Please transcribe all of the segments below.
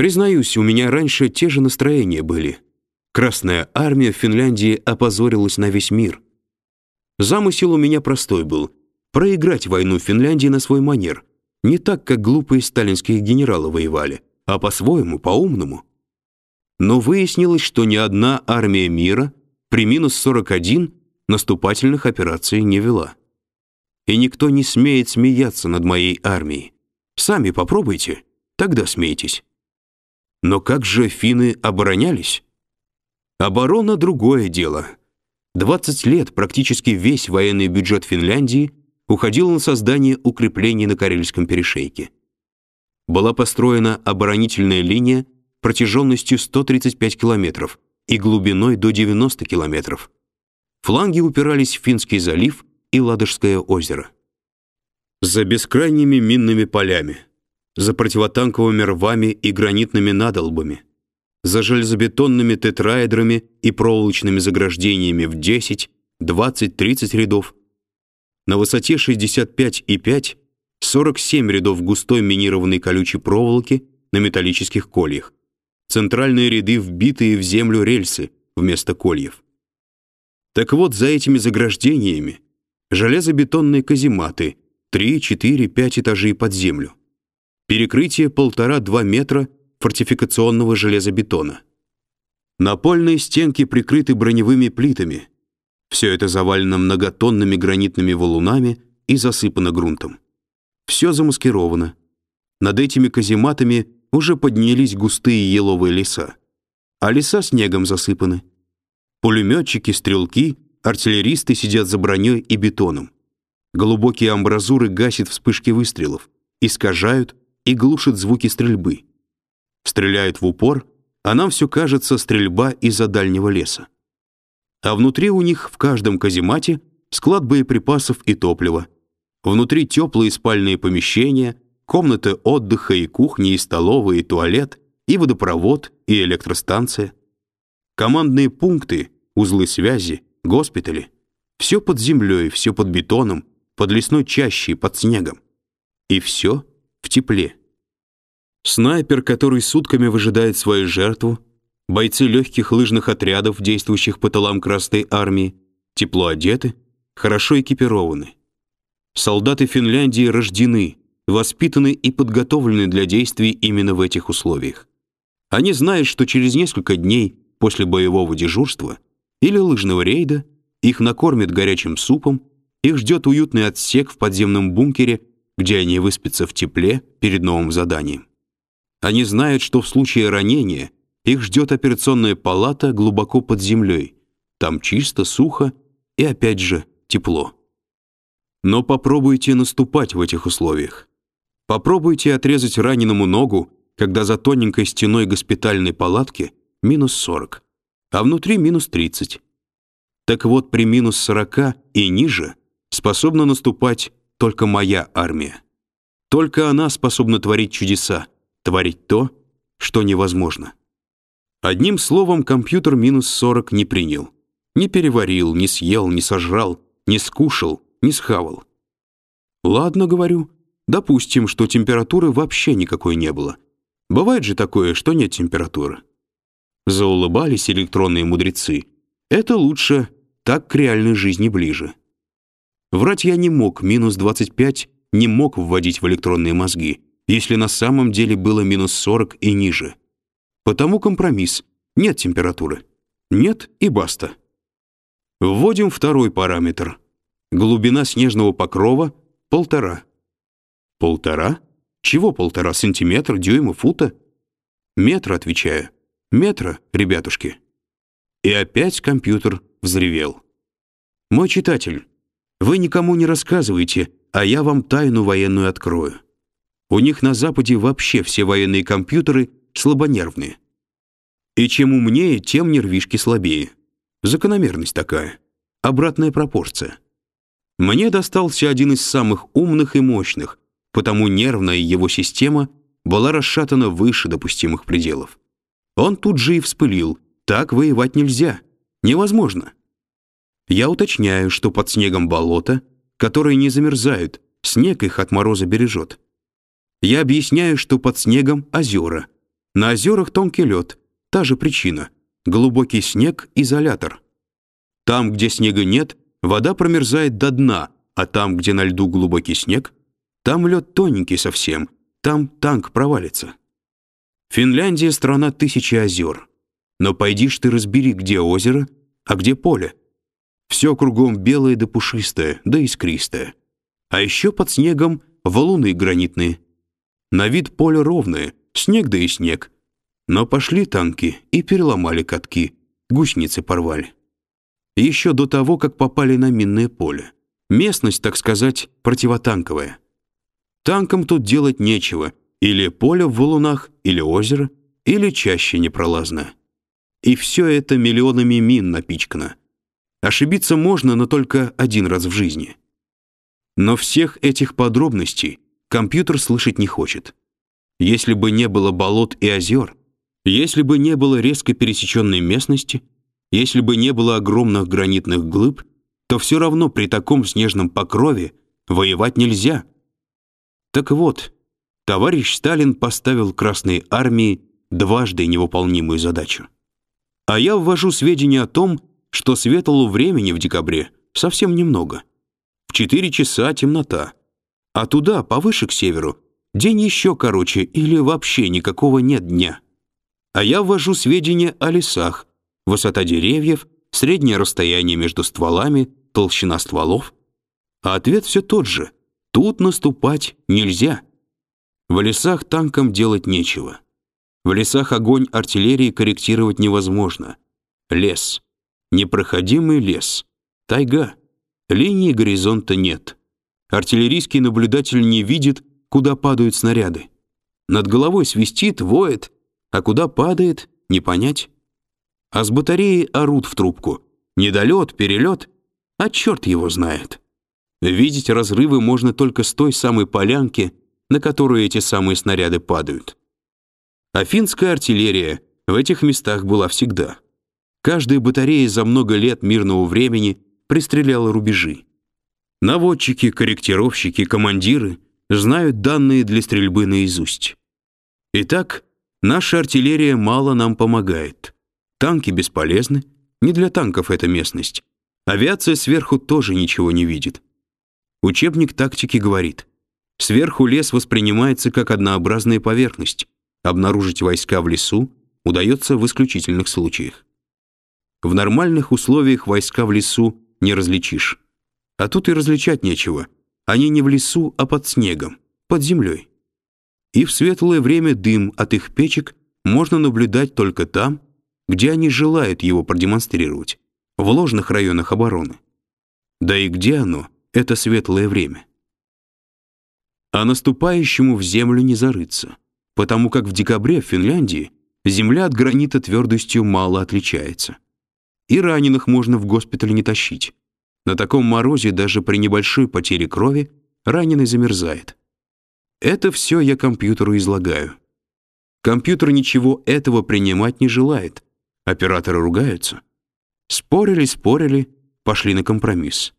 Признаюсь, у меня раньше те же настроения были. Красная армия в Финляндии опозорилась на весь мир. Замысел у меня простой был — проиграть войну в Финляндии на свой манер. Не так, как глупые сталинские генералы воевали, а по-своему, по-умному. Но выяснилось, что ни одна армия мира при минус 41 наступательных операций не вела. И никто не смеет смеяться над моей армией. Сами попробуйте, тогда смейтесь. Но как же финны оборонялись? Оборона — другое дело. 20 лет практически весь военный бюджет Финляндии уходил на создание укреплений на Карельском перешейке. Была построена оборонительная линия протяженностью 135 километров и глубиной до 90 километров. Фланги упирались в Финский залив и Ладожское озеро. За бескрайними минными полями — за противотанковыми рвами и гранитными надолбами, за железобетонными тетраэдрами и проволочными заграждениями в 10, 20, 30 рядов. На высоте 65,5 47 рядов густой минированной колючей проволоки на металлических кольях. Центральные ряды вбитые в землю рельсы вместо кольев. Так вот, за этими заграждениями железобетонные казематы 3, 4, 5 этажей под землю. Перекрытие полтора-два метра фортификационного железобетона. Напольные стенки прикрыты броневыми плитами. Все это завалено многотонными гранитными валунами и засыпано грунтом. Все замаскировано. Над этими казематами уже поднялись густые еловые леса. А леса снегом засыпаны. Пулеметчики, стрелки, артиллеристы сидят за броней и бетоном. Глубокие амбразуры гасят вспышки выстрелов, искажают, и глушит звуки стрельбы. Стреляет в упор, а нам все кажется стрельба из-за дальнего леса. А внутри у них в каждом каземате склад боеприпасов и топлива. Внутри теплые спальные помещения, комнаты отдыха и кухни, и столовая, и туалет, и водопровод, и электростанция. Командные пункты, узлы связи, госпитали. Все под землей, все под бетоном, под лесной чащей, под снегом. И все в тепле. Снайпер, который сутками выжидает свою жертву, бойцы легких лыжных отрядов, действующих по тылам Красной Армии, тепло одеты, хорошо экипированы. Солдаты Финляндии рождены, воспитаны и подготовлены для действий именно в этих условиях. Они знают, что через несколько дней после боевого дежурства или лыжного рейда их накормят горячим супом, их ждет уютный отсек в подземном бункере где они выспятся в тепле перед новым заданием. Они знают, что в случае ранения их ждет операционная палата глубоко под землей. Там чисто, сухо и опять же тепло. Но попробуйте наступать в этих условиях. Попробуйте отрезать раненому ногу, когда за тоненькой стеной госпитальной палатки минус 40, а внутри минус 30. Так вот, при минус 40 и ниже способна наступать только моя армия. Только она способна творить чудеса, творить то, что невозможно. Одним словом, компьютер минус 40 не принял. Не переварил, не съел, не сожрал, не скушал, не схавал. Ладно, говорю, допустим, что температуры вообще никакой не было. Бывает же такое, что нет температуры. Заулыбались электронные мудрецы. Это лучше, так к реальной жизни ближе. Врать я не мог, минус 25 не мог вводить в электронные мозги, если на самом деле было минус 40 и ниже. Потому компромисс. Нет температуры. Нет и баста. Вводим второй параметр. Глубина снежного покрова — полтора. Полтора? Чего полтора? Сантиметр, дюйма, фута? Метра, отвечаю. Метра, ребятушки. И опять компьютер взревел. Мой читатель, вы никому не рассказывайте, а я вам тайну военную открою. У них на Западе вообще все военные компьютеры слабонервные. И чем умнее, тем нервишки слабее. Закономерность такая. Обратная пропорция. Мне достался один из самых умных и мощных, потому нервная его система была расшатана выше допустимых пределов. Он тут же и вспылил. Так воевать нельзя. Невозможно. Я уточняю, что под снегом болото, которые не замерзают, снег их от мороза бережет. Я объясняю, что под снегом озера, На озерах тонкий лед, та же причина. Глубокий снег — изолятор. Там, где снега нет, вода промерзает до дна, а там, где на льду глубокий снег, там лед тоненький совсем, там танк провалится. Финляндия — страна тысячи озер. Но пойди ж ты разбери, где озеро, а где поле. Все кругом белое да пушистое, да искристое. А еще под снегом валуны гранитные. На вид поле ровное, снег да и снег. Но пошли танки и переломали катки, гусеницы порвали. Еще до того, как попали на минное поле. Местность, так сказать, противотанковая. Танкам тут делать нечего. Или поле в валунах, или озеро, или чаще непролазное. И все это миллионами мин напичкано. Ошибиться можно, но только один раз в жизни. Но всех этих подробностей компьютер слышать не хочет. Если бы не было болот и озер, если бы не было резко пересеченной местности, если бы не было огромных гранитных глыб, то все равно при таком снежном покрове воевать нельзя. Так вот, товарищ Сталин поставил Красной армии дважды невыполнимую задачу. А я ввожу сведения о том, что светлого времени в декабре совсем немного. В 4 часа темнота. А туда, повыше к северу, день еще короче или вообще никакого нет дня. А я ввожу сведения о лесах, высота деревьев, среднее расстояние между стволами, толщина стволов. А ответ все тот же. Тут наступать нельзя. В лесах танкам делать нечего. В лесах огонь артиллерии корректировать невозможно. Лес. Непроходимый лес. Тайга. Линии горизонта нет. Артиллерийский наблюдатель не видит, куда падают снаряды. Над головой свистит, воет, а куда падает, не понять. А с батареи орут в трубку. Недолет, перелет, а черт его знает. Видеть разрывы можно только с той самой полянки, на которую эти самые снаряды падают. А финская артиллерия в этих местах была всегда. Каждая батарея за много лет мирного времени пристреляла рубежи. Наводчики, корректировщики, командиры знают данные для стрельбы наизусть. Итак, наша артиллерия мало нам помогает. Танки бесполезны, не для танков эта местность. Авиация сверху тоже ничего не видит. Учебник тактики говорит, сверху лес воспринимается как однообразная поверхность, Обнаружить войска в лесу удается в исключительных случаях. В нормальных условиях войска в лесу не различишь. А тут и различать нечего. Они не в лесу, а под снегом, под землей. И в светлое время дым от их печек можно наблюдать только там, где они желают его продемонстрировать, в ложных районах обороны. Да и где оно, это светлое время? А наступающему в землю не зарыться потому как в декабре в Финляндии земля от гранита твердостью мало отличается. И раненых можно в госпиталь не тащить. На таком морозе даже при небольшой потере крови раненый замерзает. Это все я компьютеру излагаю. Компьютер ничего этого принимать не желает. Операторы ругаются. Спорили, спорили, пошли на компромисс.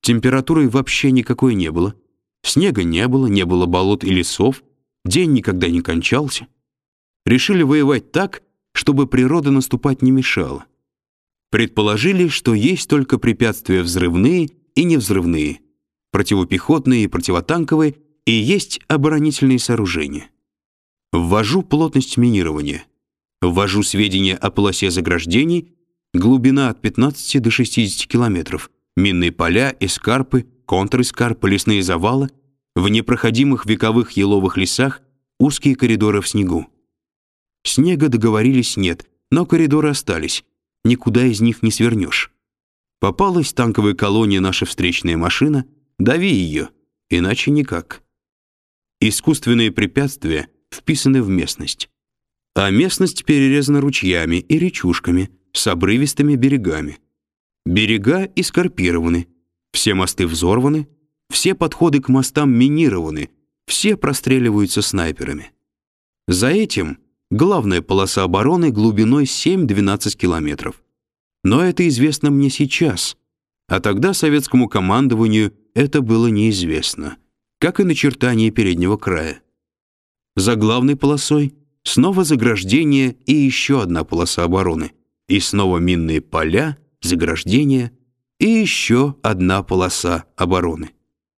Температуры вообще никакой не было. Снега не было, не было болот и лесов, День никогда не кончался. Решили воевать так, чтобы природа наступать не мешала. Предположили, что есть только препятствия взрывные и невзрывные, противопехотные и противотанковые, и есть оборонительные сооружения. Ввожу плотность минирования. Ввожу сведения о полосе заграждений, глубина от 15 до 60 километров, минные поля, эскарпы, контрэскарпы, лесные завалы — в непроходимых вековых еловых лесах узкие коридоры в снегу. Снега договорились нет, но коридоры остались. Никуда из них не свернешь. Попалась танковая колония наша встречная машина, дави ее, иначе никак. Искусственные препятствия вписаны в местность. А местность перерезана ручьями и речушками с обрывистыми берегами. Берега эскарпированы, все мосты взорваны, все подходы к мостам минированы, все простреливаются снайперами. За этим главная полоса обороны глубиной 7-12 километров. Но это известно мне сейчас, а тогда советскому командованию это было неизвестно, как и начертание переднего края. За главной полосой снова заграждение и еще одна полоса обороны, и снова минные поля, заграждения и еще одна полоса обороны.